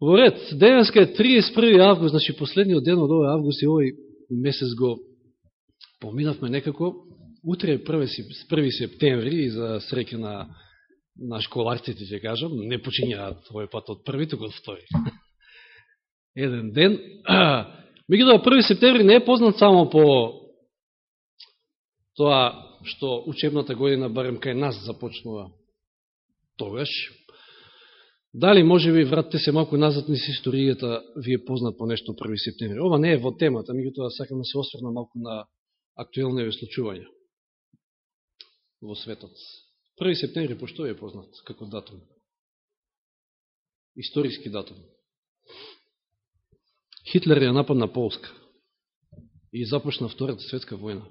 Во ред, денеска е 31. август, значи последниот ден од овој август и овој месец го поминавме некако. Утре е 1. септември и за среќа на, на школарците, ќе кажам, не почињаат овој пат од први, туку од втори. Еден ден. Меѓутоа, 1. септември не е познат само по тоа што учебната година, барем кај нас, започнува тогаш, Дали може би вратите се малку назад низ историјата, ви е познат по нешто 1 септември. Ова не е во темата, меѓутоа сакам да се осврна малку на актуелни случувања во светот. 1 септември пошто е познат како датум? Историски датум. Хитлер ја напад на Полска и започна Втората светска војна.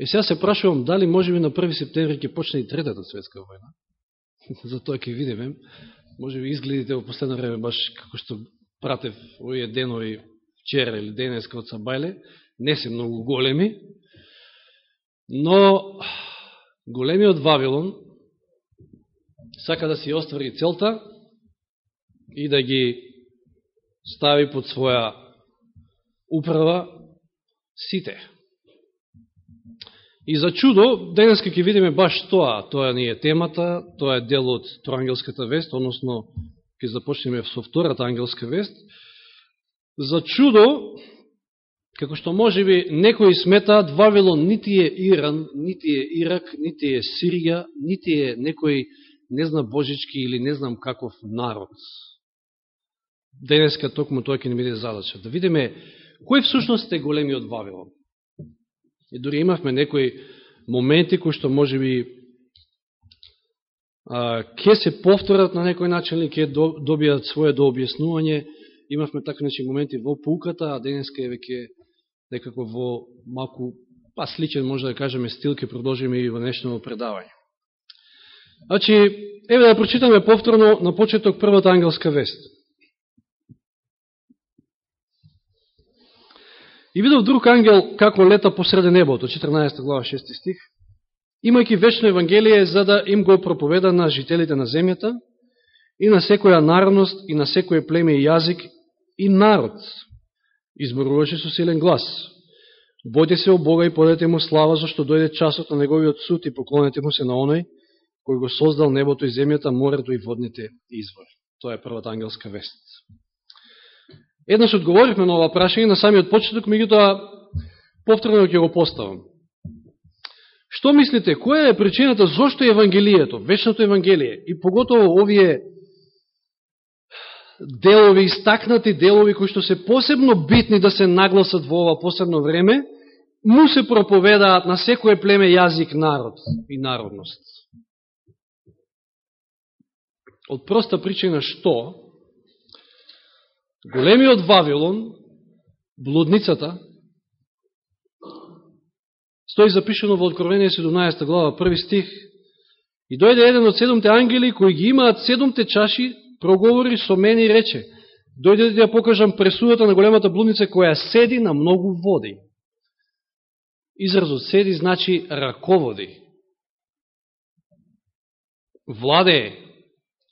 И сега се прашувам дали може би на 1 септември ќе почне и Третата светска војна за тоа ќе видиме. Може би изгледите во последно време баш како што пратев овие денови вчера или денеска од Сабајле, не се многу големи, но големиот Вавилон сака да си оствари целта и да ги стави под своја управа сите. И за чудо, денеска ќе видиме баш тоа, тоа не е темата, тоа е дел од Троангелската вест, односно ќе започнеме со втората ангелска вест. За чудо, како што може би некои сметаат, Вавилон нити е Иран, нити е Ирак, нити е Сирија, нити е некој не знам божички или не знам каков народ. Денеска токму тоа ќе не биде задача. Да видиме кој всушност е големиот Вавилон. И дори имавме некои моменти кои што може би ќе се повторат на некој начин или ќе добијат своје дообјаснување. Имавме така начин моменти во пулката, а денеска е веќе некако во малку па сличен, може да кажеме, стил ќе продолжиме и во днешното предавање. Значи, еве да прочитаме повторно на почеток првата ангелска вест. И видов друг ангел како лета посреде небото, 14 глава 6 стих, имајќи вечно Евангелие за да им го проповеда на жителите на земјата и на секоја народност и на секој племе и јазик и народ. Изборуваше со силен глас. Бојте се о Бога и подете му слава, зашто дојде часот на неговиот суд и поклонете му се на оној кој го создал небото и земјата, морето и водните извори. Тоа е првата ангелска вест. Еднаш одговоривме на ова прашање на самиот почеток, меѓутоа повторно ќе го поставам. Што мислите, која е причината зошто е Евангелието, вечното Евангелие и поготово овие делови, истакнати делови кои што се посебно битни да се нагласат во ова посебно време, му се проповедаат на секое племе, јазик, народ и народност. Од проста причина што Големиот Вавилон, блудницата, стои запишено во Откровение 17 глава, први стих, и дојде еден од седомте ангели, кои ги имаат седомте чаши, проговори со мене и рече, дојде да ја покажам пресудата на големата блудница, која седи на многу води. Изразот седи значи раководи. Владе,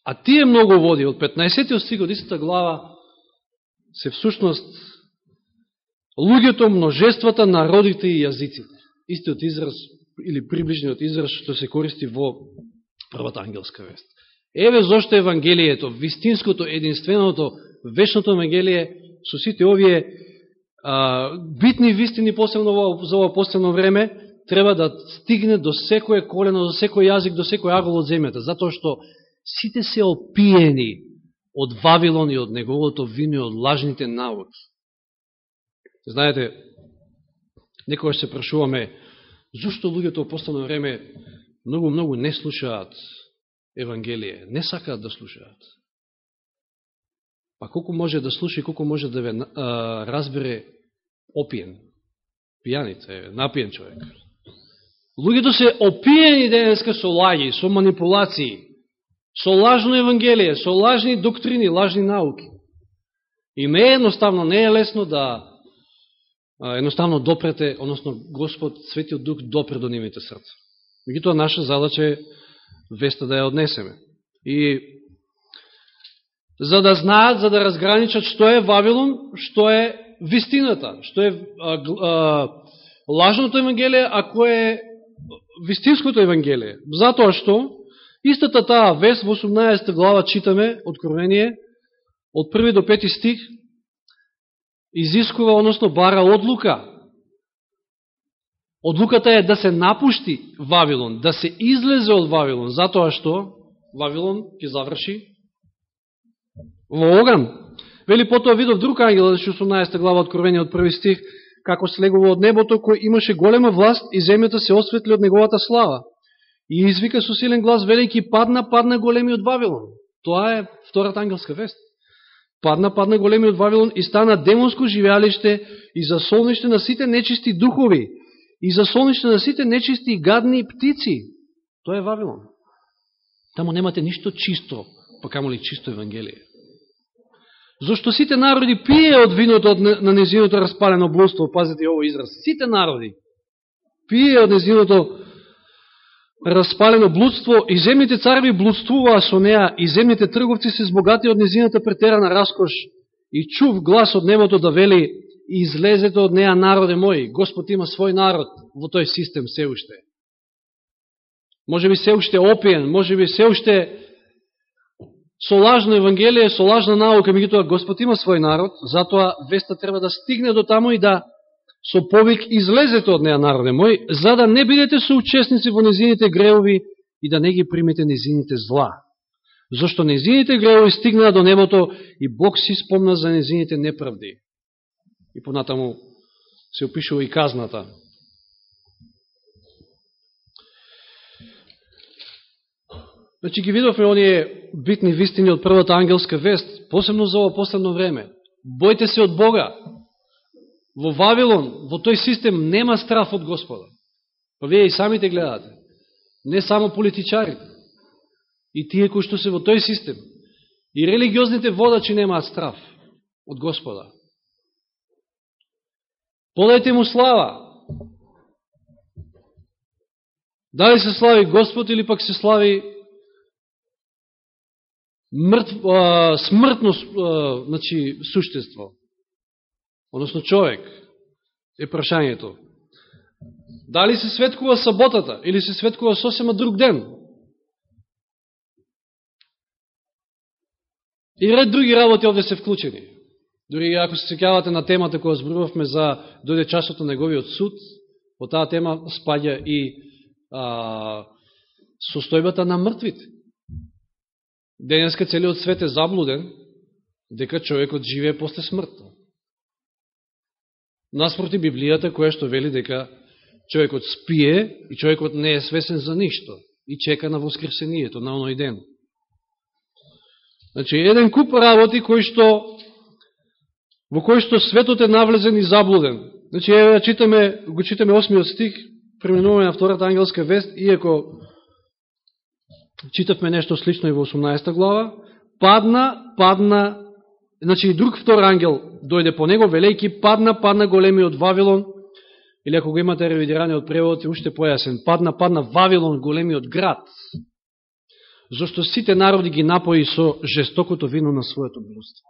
а тие многу води, од 15 стих од истата глава, се всушност луѓето, множествата, народите и јазиците. Истиот израз или приближниот израз што се користи во првата ангелска вест. Еве зошто Евангелието, вистинското, единственото, вечното Евангелие, со сите овие а, битни вистини, посебно за ова последно време, треба да стигне до секое колено, до секој јазик, до секој агол од земјата, затоа што сите се опиени од Вавилон и од неговото вино и од лажните науки. Знаете, некогаш се прашуваме, зашто луѓето во последно време многу-многу не слушаат Евангелие, не сакаат да слушаат. Па колку може да слуша и колку може да ве а, разбере опиен, пијаница, напиен човек. Луѓето се опиени денеска со лаги, со манипулации, со лажно Евангелие, со лажни доктрини, лажни науки. И не е едноставно, не е лесно да едноставно допрете, односно Господ, Светиот Дух, допре до нивите срца. Мегутоа, наша задача е веста да ја однесеме. И за да знаат, за да разграничат што е Вавилон, што е вистината, што е а, а, лажното Евангелие, а кој е вистинското Евангелие. Затоа што истата таа вест во 18 глава читаме Откровение од 1 до 5 стих изискува, односно бара одлука. Одлуката е да се напушти Вавилон, да се излезе од Вавилон, затоа што Вавилон ќе заврши во оган. Вели потоа видов друг ангел, 18 глава Откровение од први стих, како слегува од небото, кој имаше голема власт и земјата се осветли од неговата слава. И извика со силен глас, велики падна, падна големиот Вавилон. Тоа е втората ангелска вест. Падна, падна големиот Вавилон и стана демонско живеалиште и за солниште на сите нечисти духови и за солниште на сите нечисти и гадни птици. Тоа е Вавилон. Тамо немате ништо чисто, па камо ли чисто Евангелие. Зошто сите народи пие од виното од, на незиното распалено блудство, пазите ово израз, сите народи пие од незиното распалено блудство и земните царви блудствуваа со неа и земните трговци се збогати од незината претерана раскош и чув глас од небото да вели излезете од неа народе мој. Господ има свој народ во тој систем се уште. Може би се уште опиен, може би се уште со лажно Евангелие, со лажна наука, меѓутоа Господ има свој народ, затоа веста треба да стигне до таму и да со повик излезете од неа народе мој, за да не бидете соучесници во незините греови и да не ги примете незините зла. Зошто незините греови стигнаа до небото и Бог си спомна за незините неправди. И понатаму се опишува и казната. Значи ги видовме оние битни вистини од првата ангелска вест, посебно за ово последно време. Бојте се од Бога. Во Вавилон, во тој систем, нема страф од Господа. Па вие и самите гледате. Не само политичарите. И тие кои што се во тој систем. И религиозните водачи немаат страф од Господа. Подајте му слава. Дали се слави Господ или пак се слави мртв, а, смртно а, значи, суштество, односно човек, е прашањето. Дали се светкува саботата или се светкува сосема друг ден? И ред други работи овде се вклучени. Дори ако се секјавате на темата која зборувавме за дојде часот на неговиот суд, по таа тема спаѓа и а, состојбата на мртвите. Денеска целиот свет е заблуден дека човекот живее после смртта. Наспроти Библијата која што вели дека човекот спие и човекот не е свесен за ништо и чека на воскресението на оној ден. Значи, еден куп работи кој што во кој што светот е навлезен и заблуден. Значи, еве читаме, го читаме осмиот стих, преминуваме на втората ангелска вест, иако читавме нешто слично и во 18 глава, падна, падна, значи и друг втор ангел дојде по него, велејки, падна, падна големиот Вавилон, или ако го имате ревидиране од превод, е уште појасен, падна, падна Вавилон, големиот град, зашто сите народи ги напои со жестокото вино на своето блудство.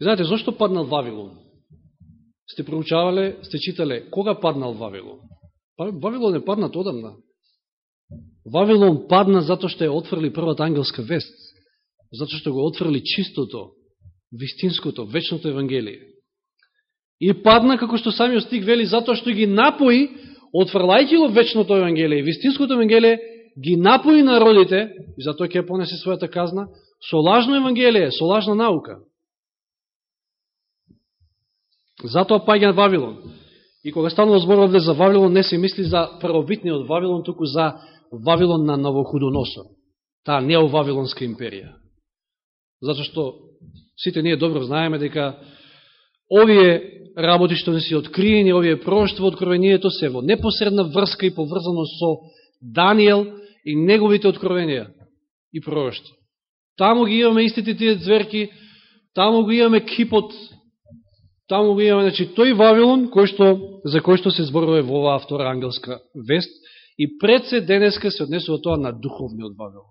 Знаете, зашто паднал Вавилон? Сте проучавале, сте читале, кога паднал Вавилон? Па, Вавилон е паднат одамна. Вавилон падна затоа што ја отфрли првата ангелска вест, затоа што го отврли чистото, вистинското, вечното Евангелие. И падна, како што самиот стик вели, затоа што ги напои, отврлајќи го вечното Евангелие, вистинското Евангелие, ги напои народите, и затоа ќе понесе својата казна, со лажно Евангелие, со лажна наука. Затоа паѓа Вавилон. И кога станува збор овде за Вавилон, не се мисли за првобитниот Вавилон, туку за Вавилон на Новохудоносор, таа неовавилонска империја. Зато што сите ние добро знаеме дека овие работи што не си откриени, овие проштво откровението се во непосредна врска и поврзано со Даниел и неговите откровенија и проштво. Таму ги имаме истите тие зверки, таму го имаме кипот, таму го имаме, значи, тој Вавилон, кој што, за кој што се зборува во оваа втора ангелска вест, И пред се денеска се однесува тоа на духовниот Вавилон.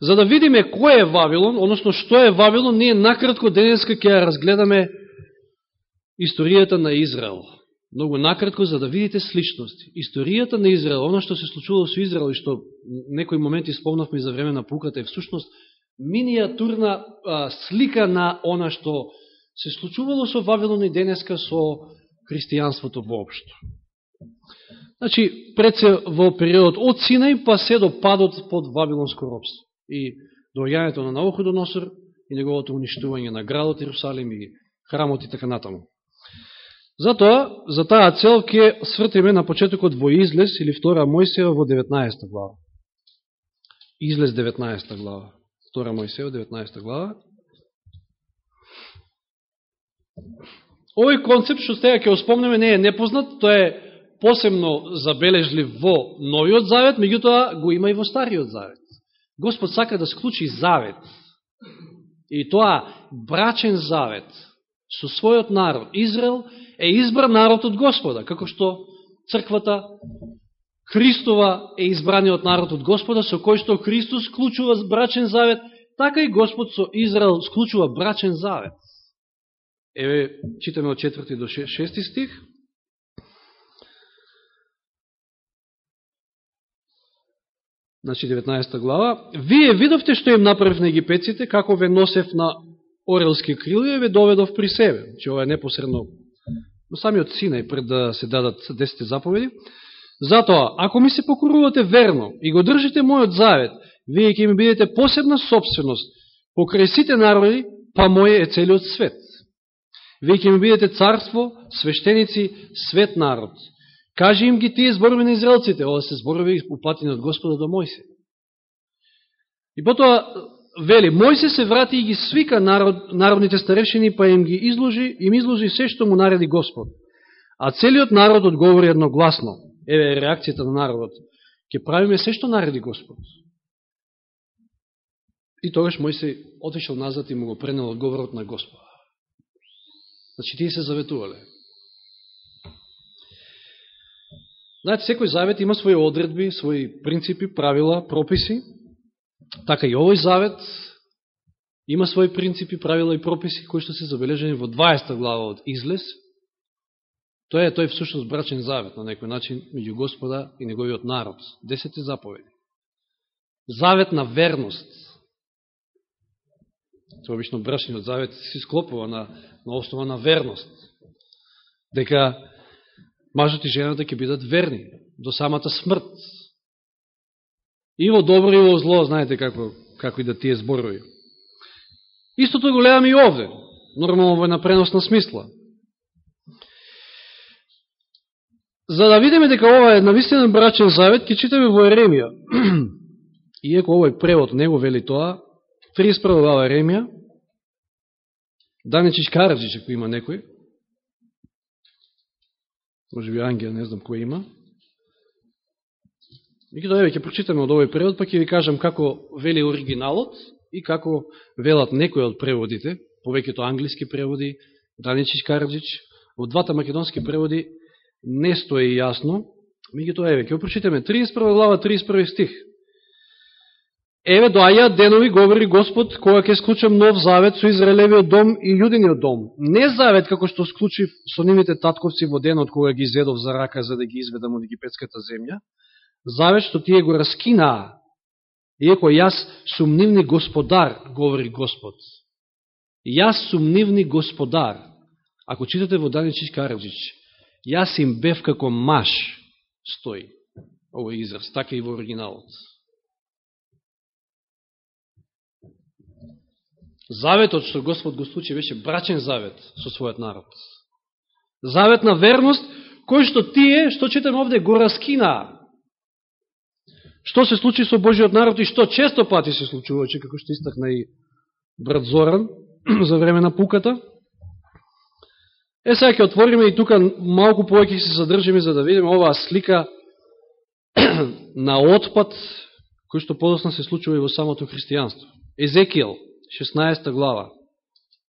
За да видиме кој е Вавилон, односно што е Вавилон, ние накратко денеска ќе ја разгледаме историјата на Израел. Многу накратко, за да видите сличности. Историјата на Израел, оно што се случило со Израел и што некои моменти спомнавме за време на пуката е всушност минијатурна а, слика на она што се случувало со Вавилон и денеска со христијанството воопшто. Значи, пред се во период од Синај па се до падот под Вавилонско робство и доаѓањето на Навуходоносор и неговото уништување на градот Иерусалим и храмот и така натаму. Затоа, за таа цел ќе свртиме на почетокот во Излез или втора Мојсева во 19 глава. Излез 19 глава. Втора Мојсева 19 глава. Овој концепт што сега ќе оспомнеме не е непознат, тој е посебно забележлив во Новиот Завет, меѓутоа го има и во Стариот Завет. Господ сака да склучи завет. И тоа брачен завет со својот народ. Израел е избран народ од Господа, како што црквата Христова е избраниот народ од Господа, со кој што Христос склучува брачен завет, така и Господ со Израел склучува брачен завет. Еве, читаме од 4 до 6 стих. Значи 19 глава. Вие видовте што им направив на египетците, како ве носев на орелски крили и ве доведов при себе. Че ова е непосредно но самиот Синај пред да се дадат 10 заповеди. Затоа, ако ми се покорувате верно и го држите мојот завет, вие ќе ми бидете посебна собственост покрај сите народи, па моје е целиот свет. Вие ќе ми бидете царство, свештеници, свет народ. Кажи им ги тие зборови на израелците, ова се зборови упатени од Господа до Мојсе. И потоа вели, Мојсе се врати и ги свика народ, народните старешини, па им ги изложи, им изложи се што му нареди Господ. А целиот народ одговори едногласно. Еве реакцијата на народот. Ке правиме се што нареди Господ. И тогаш Мојсе отишел назад и му го пренел одговорот на Господа. Значи, тие се заветувале. Знаете, секој завет има своји одредби, своји принципи, правила, прописи. Така и овој завет има своји принципи, правила и прописи, кои што се забележени во 20 глава од Излез. Тоа е тој всушност брачен завет на некој начин меѓу Господа и неговиот народ. Десети заповеди. Завет на верност. Тоа обично брачниот завет се склопува на, на основа на верност. Дека мажот и жената ќе бидат верни до самата смрт. И во добро и во зло, знаете како, како и да тие зборови. Истото го гледаме и овде, нормално во една преносна смисла. За да видиме дека ова е навистина брачен завет, ќе читаме во Еремија. Иеко овој превод него вели тоа, 31 глава Еремија, Данечич Караджич, ако има некој, може би Ангел, не знам кој има. Меѓу еве ќе прочитаме од овој превод, па ќе ви кажам како вели оригиналот и како велат некои од преводите, повеќето англиски преводи, Даничич Караджич, во двата македонски преводи не стои јасно. Меѓутоа еве ќе прочитаме 31 глава 31 стих. Еве доаѓа денови, говори Господ, кога ќе склучам нов завет со Израелевиот дом и јудиниот дом. Не завет како што склучив со нивните татковци во денот кога ги изведов за рака за да ги изведам од египетската земја. Завет што тие го раскинаа. Иеко јас сум нивни господар, говори Господ. Јас сум нивни господар. Ако читате во Даничич Караджич, јас им бев како маш, стои овој израз, така и во оригиналот. Заветот што Господ го случи беше брачен завет со својот народ. Завет на верност, кој што тие, што читаме овде, го раскинаа. Што се случи со Божиот народ и што често пати се случуваше, како што истакна и брат Зоран за време на пуката. Е, сега ќе отвориме и тука малку повеќе се задржиме за да видиме оваа слика на отпад кој што подосна се случува и во самото христијанство. Езекијал, 16 глава.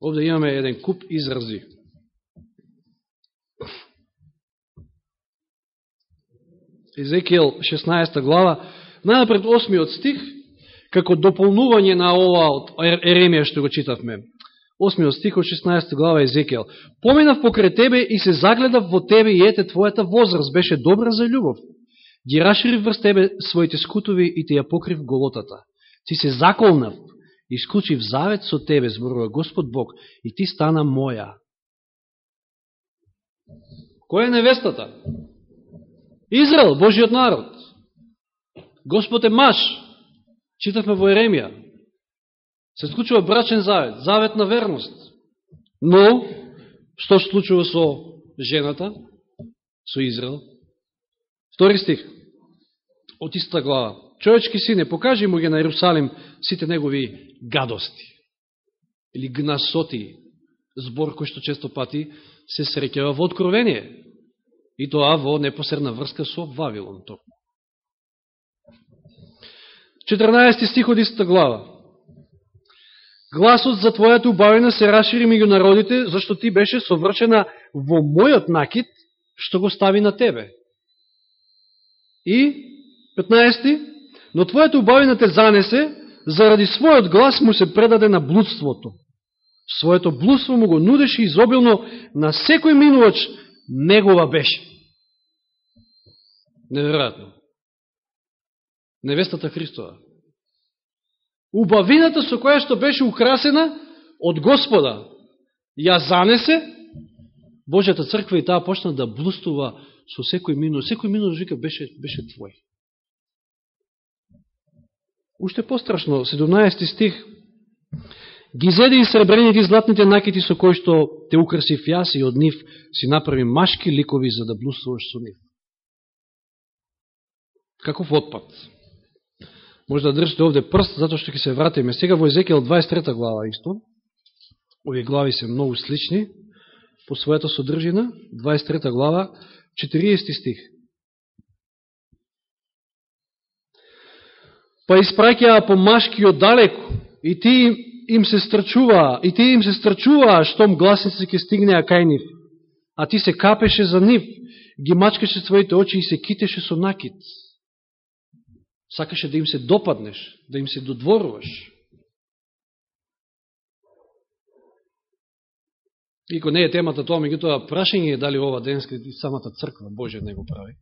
Овде имаме еден куп изрази. Езекијел 16 глава, најапред 8 стих, како дополнување на ова од Еремија што го читавме. 8 стих од 16 глава Езекијел. Поминав покрај тебе и се загледав во тебе и ете твојата возраст беше добра за љубов. Ги расширив врз тебе своите скутови и те ја покрив голотата. Ти се заколнав, исклучив завет со тебе, зборува Господ Бог, и ти стана моја. Која е невестата? Израел, Божиот народ. Господ е маш. Читавме во Еремија. Се склучува брачен завет, завет на верност. Но, што се случува со жената, со Израел? Втори стих, од истата глава. Човечки сине, покажи му ги на Иерусалим сите негови гадости или гнасоти, збор кој што често пати се среќава во откровение. И тоа во непосредна врска со Вавилон. 14 стих од истата глава. Гласот за твојата убавина се расшири меѓу народите, зашто ти беше совршена во мојот накид, што го стави на тебе. И, 15. Но твојата убавина те занесе, заради својот глас му се предаде на блудството. Своето блудство му го нудеше изобилно на секој минувач негова беше. Неверојатно. Невестата Христова. Убавината со која што беше украсена од Господа ја занесе Божјата црква и таа почна да блустува со секој минувач, Секој минувач вика беше, беше твој. Уште пострашно, 17 стих. Ги зеде и сребрените и златните накити со кои што те украсив јас и од нив си направи машки ликови за да блустуваш со нив. Каков отпад? Може да држите овде прст, затоа што ќе се вратиме. Сега во Езекијал 23 глава исто. Овие глави се многу слични по својата содржина. 23 глава, 40 стих. Па испраќаа помашки од далеко, и ти им се страчуваа, и ти им се страчуваа, штом гласници ќе стигнеа кај нив. А ти се капеше за нив, ги мачкаше своите очи и се китеше со накид. Сакаше да им се допаднеш, да им се додворуваш. Ико не е темата тоа, меѓутоа прашање е дали ова денска и самата црква Божја не го прави.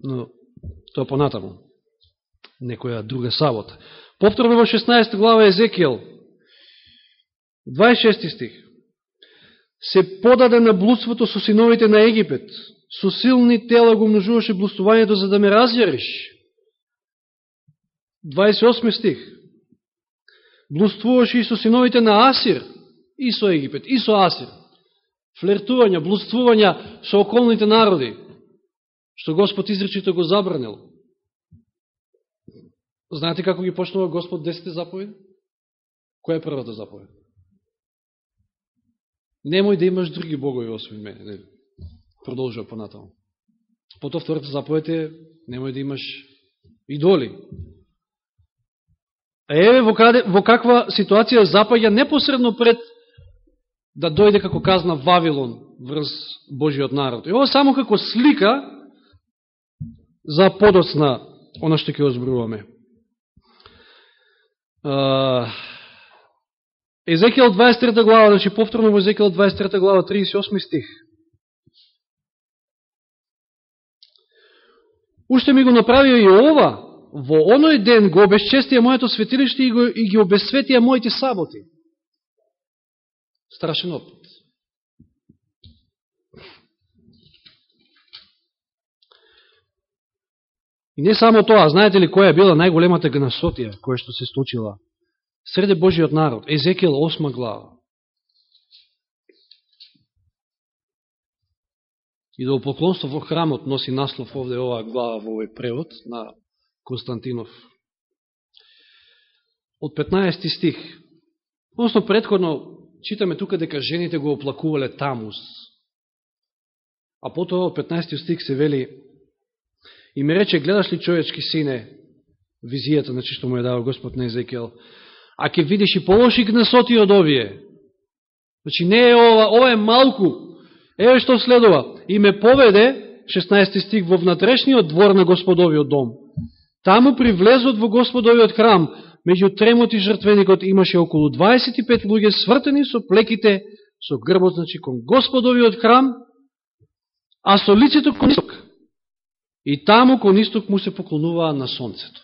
Но тоа понатаму. Некоја друга сабота. Повторно во 16 глава Езекијал, 26 стих. Се подаде на блудството со синовите на Египет. Со силни тела го множуваше блудствувањето за да ме разјариш. 28 стих. Блудствуваше и со синовите на Асир и со Египет, и со Асир. Флертувања, блудствувања со околните народи, што Господ изречито го забранил. Знаете како ги почнува Господ десете заповеди? Која е првата заповед? Немој да имаш други богови освен мене. Не. Продолжува понатаму. Потоа втората заповед е немој да имаш идоли. А еве во, каде, во каква ситуација запаѓа непосредно пред да дојде како казна Вавилон врз Божиот народ. И ова само како слика за подоцна оно што ќе озбруваме. Езекијал 23 глава, значи повторно во Езекијал 23 глава, 38 стих. Уште ми го направио и ова, во оној ден го обесчестија моето светилиште и, го, и ги обесветија моите саботи. Страшен опит. И не само тоа, знаете ли која била најголемата гнасотија која што се случила среде Божиот народ? Езекиел 8 глава. И да до поклонство во храмот носи наслов овде оваа глава во овој превод на Константинов. Од 15 стих. Односно, предходно читаме тука дека жените го оплакувале Тамус. А потоа од 15 стих се вели и ми рече, гледаш ли човечки сине, визијата, значи што му е дава Господ на Езекиел, а ке видиш и полоши гнесоти од овие. Значи не е ова, ова е малку. Еве што следува. И ме поведе, 16 стих, во внатрешниот двор на Господовиот дом Таму при влезот во Господовиот храм, меѓу тремот и жртвеникот имаше околу 25 луѓе свртени со плеките, со грбот, значи, кон Господовиот храм, а со лицето кон исток. И таму кон исток му се поклонуваа на сонцето.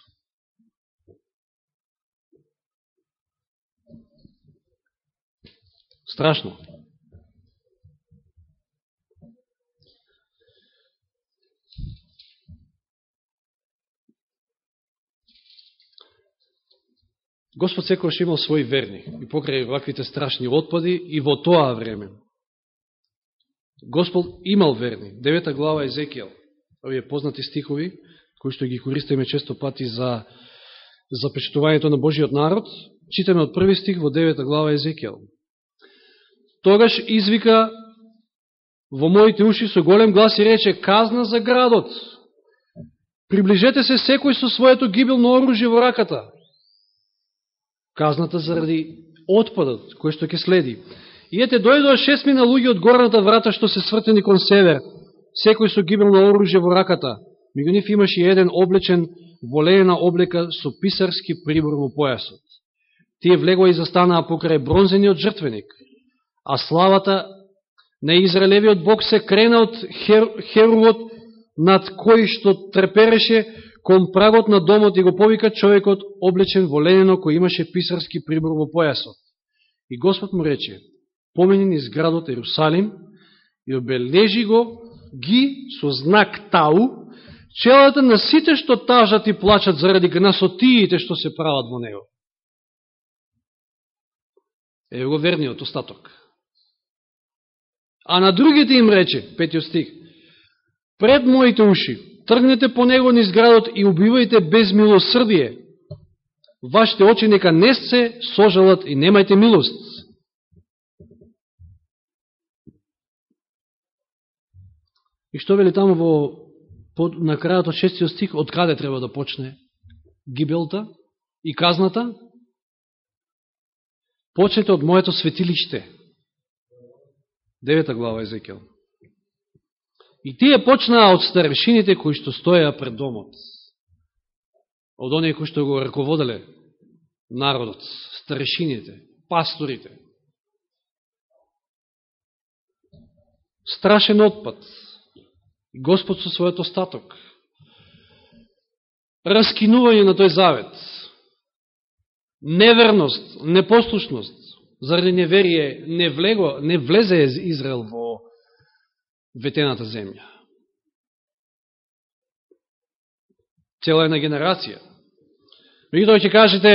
Страшно. Господ секојаш имал своји верни и покрај ваквите страшни отпади и во тоа време. Господ имал верни. Девета глава Езекијал. Овие познати стихови, кои што ги користиме често пати за запечатувањето на Божиот народ, читаме од први стих во девета глава Езекијал. Тогаш извика во моите уши со голем глас и рече, казна за градот. Приближете се секој со своето гибелно оружје во раката. Казната заради отпадот кој што ќе следи. И ете, дојдоа шестмина луѓе од горната врата што се свртени кон север, секој со гибелно оружје во раката. Меѓу нив имаше еден облечен во леена облека со писарски прибор во појасот. Тие влегоа и застанаа покрај бронзениот жртвеник, а славата на Израелевиот Бог се крена од хер, херувот над кој што трепереше кон прагот на домот и го повика човекот облечен во ленено кој имаше писарски прибор во појасот. И Господ му рече, помени низ градот Ерусалим и обележи го ги со знак Тау, челата на сите што тажат и плачат заради гнасотиите што се прават во него. Е го верниот остаток. А на другите им рече, петиот стих, пред моите уши, тргнете по него низ градот и убивајте без милосрдие. Вашите очи нека не се сожалат и немајте милост. И што вели таму во под, на крајот од шестиот стих, од каде треба да почне гибелта и казната? Почнете од моето светилиште. Девета глава Езекел. И тие почнаа од старешините кои што стоја пред домот. Од оние кои што го раководеле народот, старешините, пасторите. Страшен отпад Господ со својот остаток. Раскинување на тој завет. Неверност, непослушност, заради неверие не, влего, не влезе Израел во ветената земја. Цела една генерација. Меѓутоа ќе кажете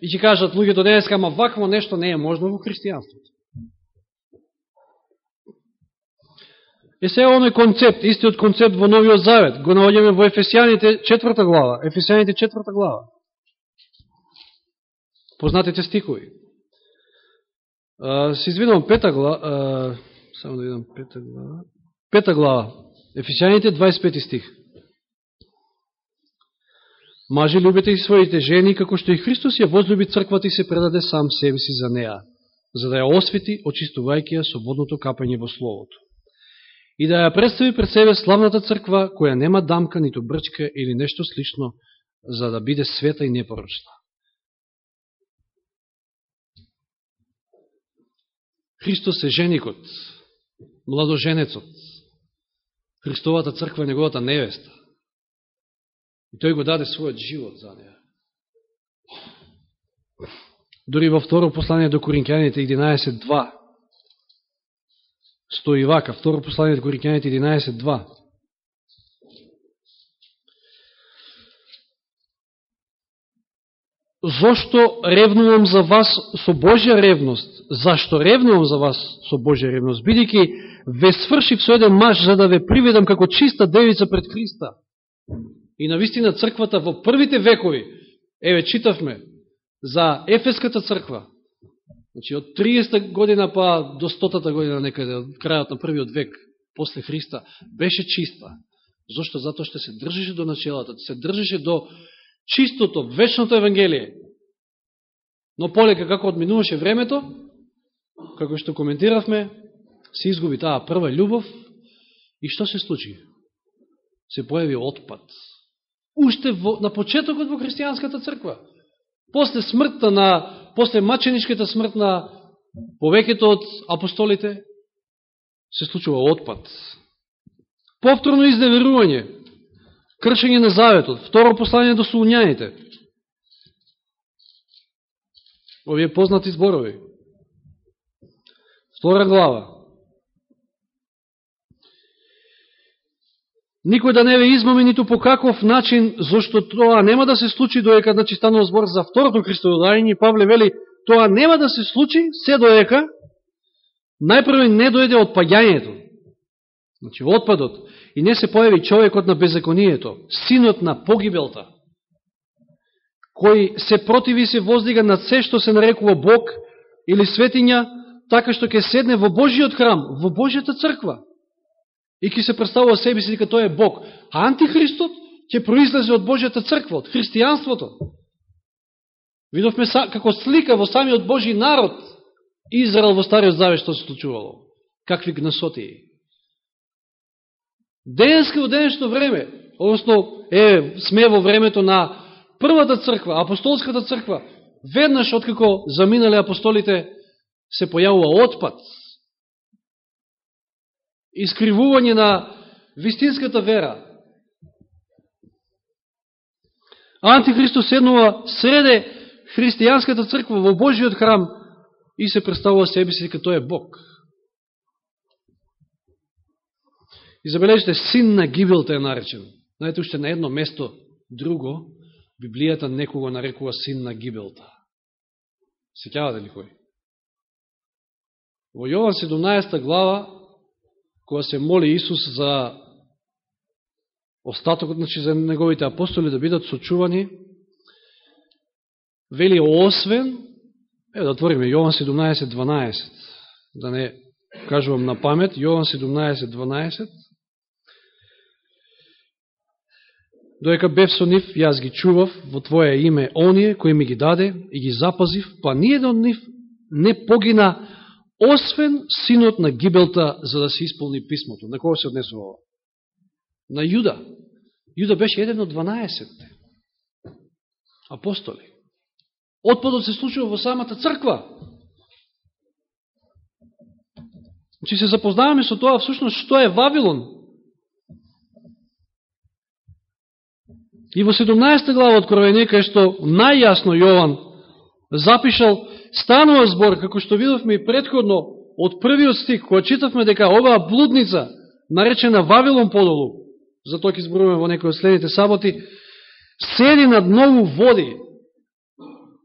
и ќе кажат луѓето денеска, ама вакво нешто не е можно во христијанството. Е се оној концепт, истиот концепт во Новиот Завет, го наоѓаме во Ефесијаните четврта глава, Ефесијаните четврта глава. Познатите стихови. Се извинувам, пета глава, само да видам пета глава, пета глава, Ефесијаните 25 стих. Мажи любите и своите жени, како што и Христос ја возлюби црквата и се предаде сам себе си за неа, за да ја освети, очистувајќи ја свободното капање во Словото и да ја представи пред себе славната црква, која нема дамка, нито брчка или нешто слично, за да биде света и непорочна. Христос е женикот, младоженецот. Христовата црква е неговата невеста. И тој го даде својот живот за неја. Дори во второ послание до Коринќаните 11.2 стои вака, второ послание до Коринќаните 11.2. Зошто ревнувам за вас со Божја ревност? Зашто ревнувам за вас со Божја ревност? Бидејќи ве свршив со еден маж за да ве приведам како чиста девица пред Христа. И на вистина црквата во првите векови, еве читавме, за Ефеската црква, Значи, од 30 година па до 100 година некаде, да, од крајот на првиот век после Христа, беше чиста. Зошто? Затоа што се држеше до началото, се држеше до чистото, вечното Евангелие. Но полека, како одминуваше времето, како што коментиравме, се изгуби таа прва љубов и што се случи? Се појави отпад. уште во, на почетокот во христијанската црква. После смртта на, после маченичката смрт на повеќето од апостолите, се случува отпад. Повторно изневерување, кршење на заветот, второ послание до Сулуњаните. Овие познати зборови. Втора глава. Никој да не ве измами ниту по каков начин, зашто тоа нема да се случи доека, значи станува збор за второто Христово дајање, Павле вели, тоа нема да се случи се доека најпрво не дојде од паѓањето, значи отпадот, и не се појави човекот на беззаконието, синот на погибелта, кој се противи се воздига над се што се нарекува Бог или светиња, така што ќе седне во Божиот храм, во Божијата црква, и ќе се представува себе си дека тој е Бог. А антихристот ќе произлезе од Божијата црква, од христијанството. Видовме како слика во самиот Божи народ Израел во Стариот Завет што се случувало. Какви гнасоти. Денеска во денешно време, односно, е, сме во времето на првата црква, апостолската црква, веднаш откако заминале апостолите, се појавува отпад, искривување на вистинската вера. Антихристос седнува среде христијанската црква во Божиот храм и се представува себе си дека тој е Бог. И забележите, син на гибелта е наречен. Знаете, уште на едно место друго, Библијата некого нарекува син на гибелта. Секјавате ли кој? Во Јован 17 глава кога се моли Исус за остатокот, значи за неговите апостоли да бидат сочувани, вели освен, е да отвориме Јован 17.12, да не кажувам на памет, Јован 17.12, Доека бев со нив, јас ги чував во твоје име оние кои ми ги даде и ги запазив, па ниједен од нив не погина освен синот на гибелта за да се исполни писмото. На кого се однесува ова? На Јуда. Јуда беше еден од 12 апостоли. Отпадот се случува во самата црква. Значи се запознаваме со тоа всушност што е Вавилон. И во 17 глава Откровение, кај што најјасно Јован запишал станува збор, како што видовме и предходно, од првиот стих, која читавме дека оваа блудница, наречена Вавилон подолу, за тоа ќе зборуваме во некои од следните саботи, седи над многу води.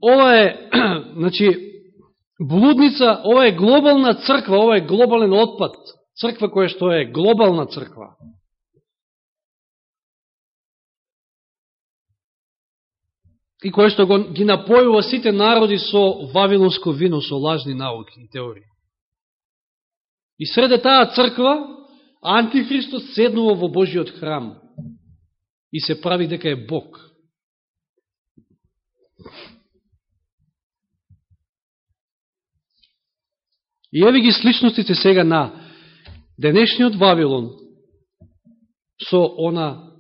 Ова е, значи, блудница, ова е глобална црква, ова е глобален отпад. Црква која што е глобална црква. И кој што го, ги напојува сите народи со вавилонско вино, со лажни науки и теории. И среде таа црква, Антихристос седнува во Божиот храм и се прави дека е Бог. И еве ги сличностите сега на денешниот Вавилон со она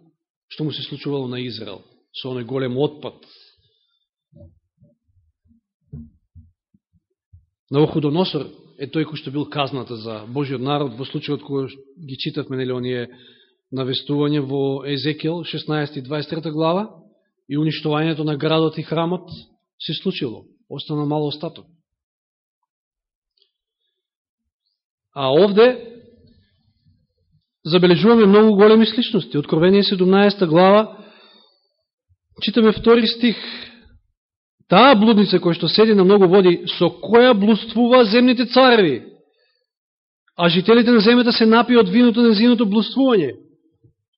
што му се случувало на Израел, со оној голем отпад, Навуходоносор е тој кој што бил казната за Божиот народ во случајот кој ги читавме нели оние навестување во Езекиел 16 и 23 глава и уништувањето на градот и храмот се случило. Остана мало остаток. А овде забележуваме многу големи сличности. Откровение 17 глава читаме втори стих Таа блудница која што седи на многу води, со која блудствува земните цареви, а жителите на земјата се напи од виното на зиното блудствување.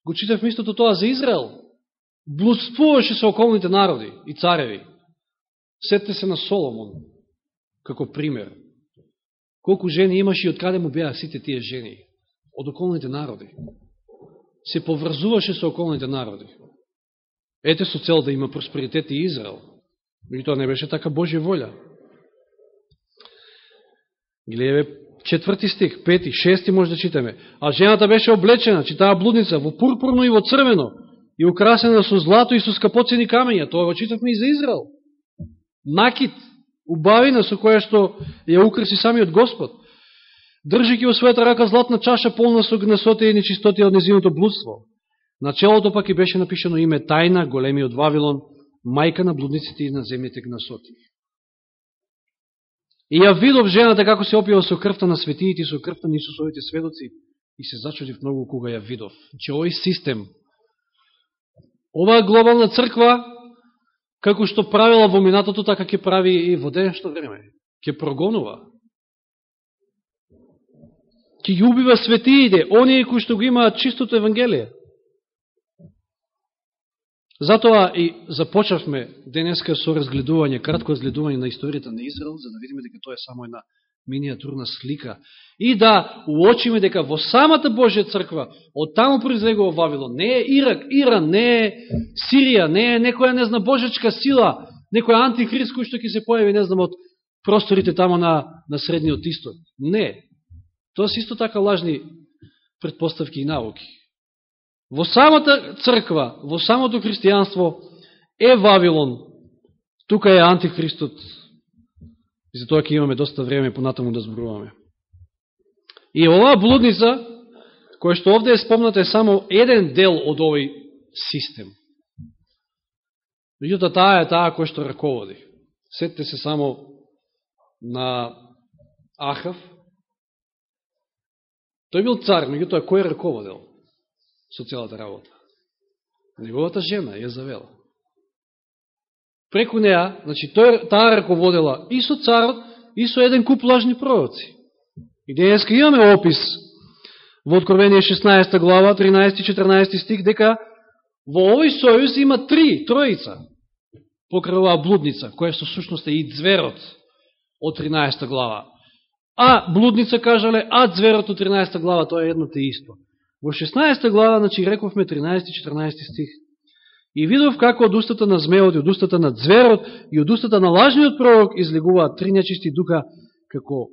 Го читав мистото тоа за Израел. Блудствуваше со околните народи и цареви. Сетте се на Соломон, како пример. Колку жени имаше и од каде му беа сите тие жени? Од околните народи. Се поврзуваше со околните народи. Ете со цел да има просперитет и Израел. Меѓутоа тоа не беше така Божја волја. Гледаме четврти стих, пети, шести може да читаме. А жената беше облечена, читаа блудница, во пурпурно и во црвено, и украсена со злато и со скапоцени камења. Тоа го читавме и за Израел. Накит, убавина со која што ја украси самиот Господ. Држики во својата рака златна чаша полна со гнесоте и нечистоти од незиното блудство. На челото пак и беше напишено име Тајна, големиот Вавилон, мајка на блудниците и на земјите гнасоти. И ја видов жената како се опива со крвта на светиите и со крвта на Исусовите сведоци и се зачудив многу кога ја видов. Че овој систем, оваа глобална црква, како што правила во минатото, така ќе прави и во денешно време. Ќе прогонува. Ќе ги убива светиите, оние кои што го имаат чистото Евангелие. Затоа и започавме денеска со разгледување, кратко разгледување на историјата на Израел, за да видиме дека тоа е само една минијатурна слика. И да уочиме дека во самата Божја црква, од таму произлегува Вавилон, не е Ирак, Иран, не е Сирија, не е некоја, не знам, божечка сила, некоја антихрист кој што ќе се појави, не знам, од просторите тамо на, на Средниот Исток. Не. Тоа се исто така лажни предпоставки и науки. Во самата црква, во самото христијанство е Вавилон. Тука е антихристот. И за тоа ќе имаме доста време понатаму да зборуваме. И оваа блудница, која што овде е спомната, е само еден дел од овој систем. Меѓутоа, таа е таа која што раководи. Сетте се само на Ахав. Тој бил цар, меѓутоа, кој е раководел? Со целата работа. Неговата жена ја завела. Преку неа, значи, тој, таа раководела и со царот, и со еден куп лажни пророци. И денеска имаме опис во Откровение 16 глава, 13-14 стих, дека во овој сојуз има три, троица, покрај оваа блудница, која со сушност е и зверот од 13 глава. А блудница кажале, а зверот од 13 глава, тоа е едното и исто. Во 16 глава, значи, рековме 13-14 стих. И видов како од устата на змеот и од устата на зверот и од устата на лажниот пророк излегуваат три нечисти дука како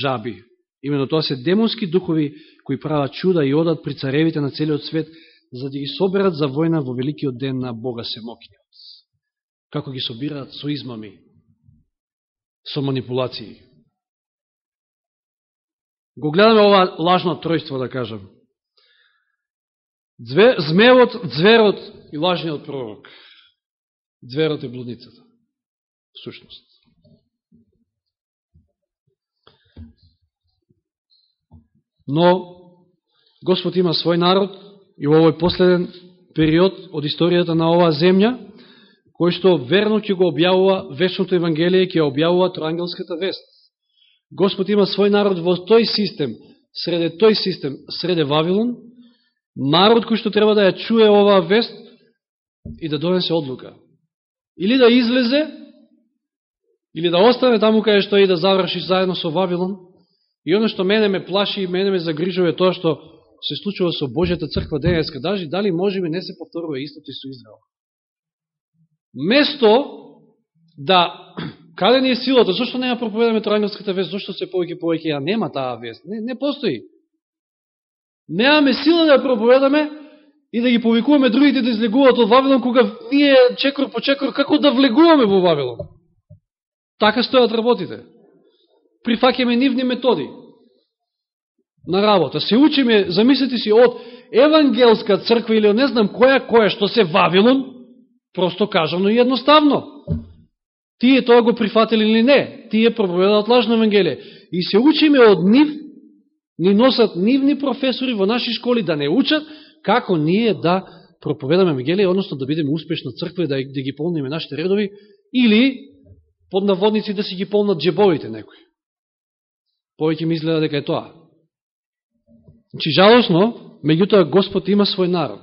жаби. Имено тоа се демонски духови кои прават чуда и одат при царевите на целиот свет за да ги соберат за војна во великиот ден на Бога Семокниот. Како ги собираат со измами, со манипулации. Го гледаме ова лажно тројство, да кажам. Змеот, дзверот зверот и лажниот пророк. Зверот е блудницата. Сушност. Но, Господ има свој народ и во овој последен период од историјата на оваа земја, кој што верно ќе го објавува вечното Евангелие, ќе објавува Троангелската вест. Господ има свој народ во тој систем, среде тој систем, среде Вавилон, народ кој што треба да ја чуе оваа вест и да донесе одлука. Или да излезе, или да остане таму кај што и да заврши заедно со Вавилон. И оно што мене ме плаши и мене ме загрижува е тоа што се случува со Божјата црква денеска. даже дали можеме не се повторува истото и со Израел. Место да, каде ни е силата, зашто не ја проповедаме Трангелската вест, зашто се повеќе повеќе ја нема таа вест? Не, не постои. Немаме сила да ја проповедаме и да ги повикуваме другите да излегуваат од Вавилон, кога ние чекор по чекор, како да влегуваме во Вавилон. Така стојат работите. Прифакеме нивни методи на работа. Се учиме, замислите си, од евангелска црква или не знам која, која што се Вавилон, просто кажано и едноставно. Тие тоа го прифатили или не, тие проповедаат лажно евангелие. И се учиме од нив ни носат нивни професори во наши школи да не учат како ние да проповедаме Евангелие, односно да бидеме успешна црква и да, да ги полниме нашите редови, или под наводници да си ги полнат джебовите некои. Повеќе ми изгледа дека е тоа. Значи, жалосно, меѓутоа Господ има свој народ.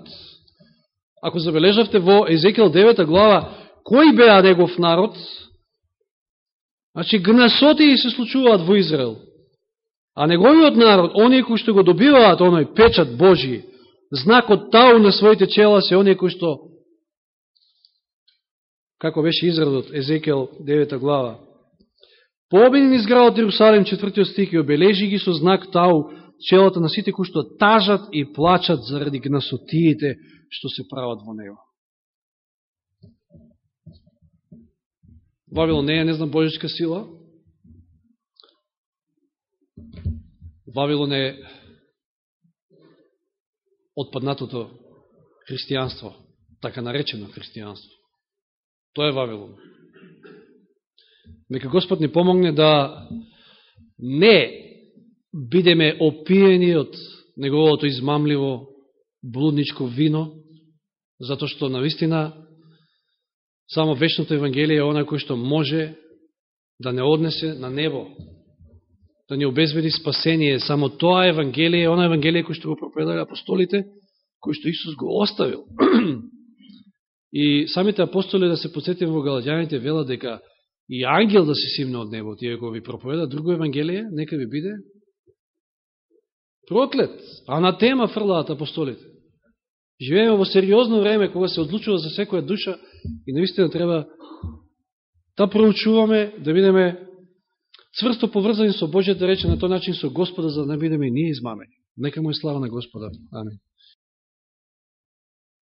Ако забележавте во Езекел 9 глава, кој беа негов народ? Значи, гнасоти се случуваат во Израел. А неговиот народ, оние кои што го добиваат оној печат Божи, знакот тау на своите чела се оние кои што, како беше израдот Езекел 9 глава, Пообени низ градот Иерусалим 4 стих и обележи ги со знак тау челото на сите кои што тажат и плачат заради гнасотиите што се прават во него. Вавилон не е, не знам, божичка сила. Вавилон е отпаднатото христијанство, така наречено христијанство. Тоа е Вавилон. Мека Господ ни помогне да не бидеме опиени од неговото измамливо блудничко вино, затоа што навистина само вечното Евангелие е она кој што може да не однесе на небо, да ни обезбеди спасение. Само тоа Евангелие е Евангелие кој што го проповедали апостолите, кој што Исус го оставил. И самите апостоли, да се подсетим во Галадјаните, велат дека и ангел да се симне од небот, и ако ви проповеда друго Евангелие, нека ви биде проклет, а на тема фрлаат апостолите. Живееме во сериозно време, кога се одлучува за секоја душа и наистина треба да проучуваме, да бидеме цврсто поврзани со Божијата рече на тој начин со Господа, за да не бидеме и ние измамени. Нека му е слава на Господа. Амин.